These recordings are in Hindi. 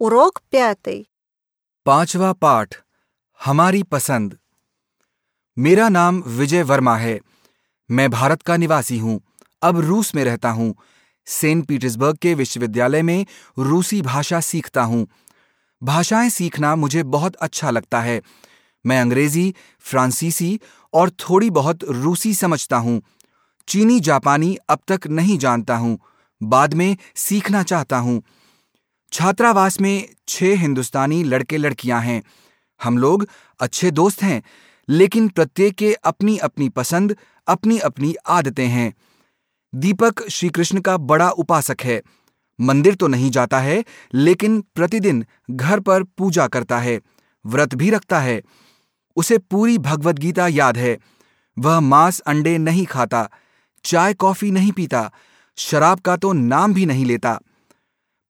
Урок пятый. पांचवा पाठ हमारी पसंद मेरा नाम विजय वर्मा है मैं भारत का निवासी हूं अब रूस में रहता हूं सेंट पीटर्सबर्ग के विश्वविद्यालय में रूसी भाषा सीखता हूं भाषाएं सीखना मुझे बहुत अच्छा लगता है मैं अंग्रेजी फ्रांसीसी और थोड़ी बहुत रूसी समझता हूं चीनी जापानी अब तक नहीं जानता हूं बाद में सीखना चाहता हूं छात्रावास में छह हिंदुस्तानी लड़के लड़कियाँ हैं। हम लोग अच्छे दोस्त हैं, लेकिन प्रत्येक के अपनी अपनी पसंद अपनी अपनी आदतें हैं। दीपक श्री कृष्ण का बड़ा उपासक है। मंदिर तो नहीं जाता है, लेकिन प्रतिदिन घर पर पूजा करता है, व्रत भी रखता है। उसे पूरी भगवत गीता याद है। वह मांस अंडे नहीं खाता, चाय कॉफ़ी नहीं पीता, शराब का तो नाम भी नहीं लेता।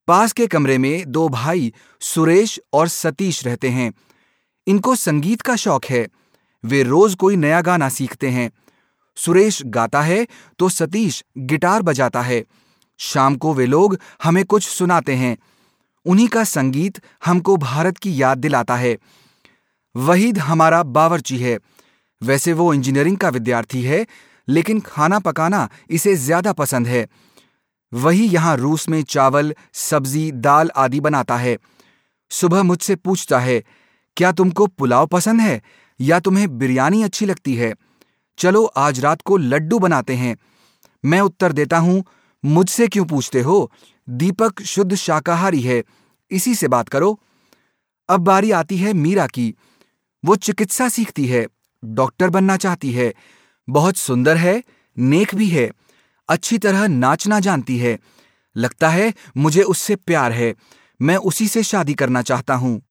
पास के कमरे में दो भाई, सुरेश और सतीश रहते हैं। इनको संगीत का शौक है। वे रोज कोई नया गाना सीखते हैं। सुरेश गाता है तो सतीश गिटार बजाता है। शाम को वे लोग हमें कुछ सुनाते हैं। उन्हीं का संगीत हमको भारत की याद दिलाता है। वहीद हमारा बावर्ची है। वैसे वो इंजीनियरिंग का विद्यार्थी है, लेकिन खाना पकाना इसे ज़्यादा पसंद है। वही यहाँ रूस में चावल, सब्ज़ी, दाल आदि बनाता है। सुबह मुझसे पूछता है, क्या तुमको पुलाव पसंद है? या तुम्हें बिरयानी अच्छी लगती है? चलो, आज रात को लड्डू बनाते हैं। मैं उत्तर देता हूँ, मुझसे क्यों पूछते हो? दीपक शुद्ध शाकाहारी है। इसी से बात करो। अब बारी आती है मीरा की। वो चिकित्सा सीखती है, डॉक्टर बनना चाहती है। बहुत सुंदर है, नेक भी है। अच्छी तरह नाचना जानती है। लगता है मुझे उससे प्यार है। मैं उसी से शादी करना चाहता हूँ।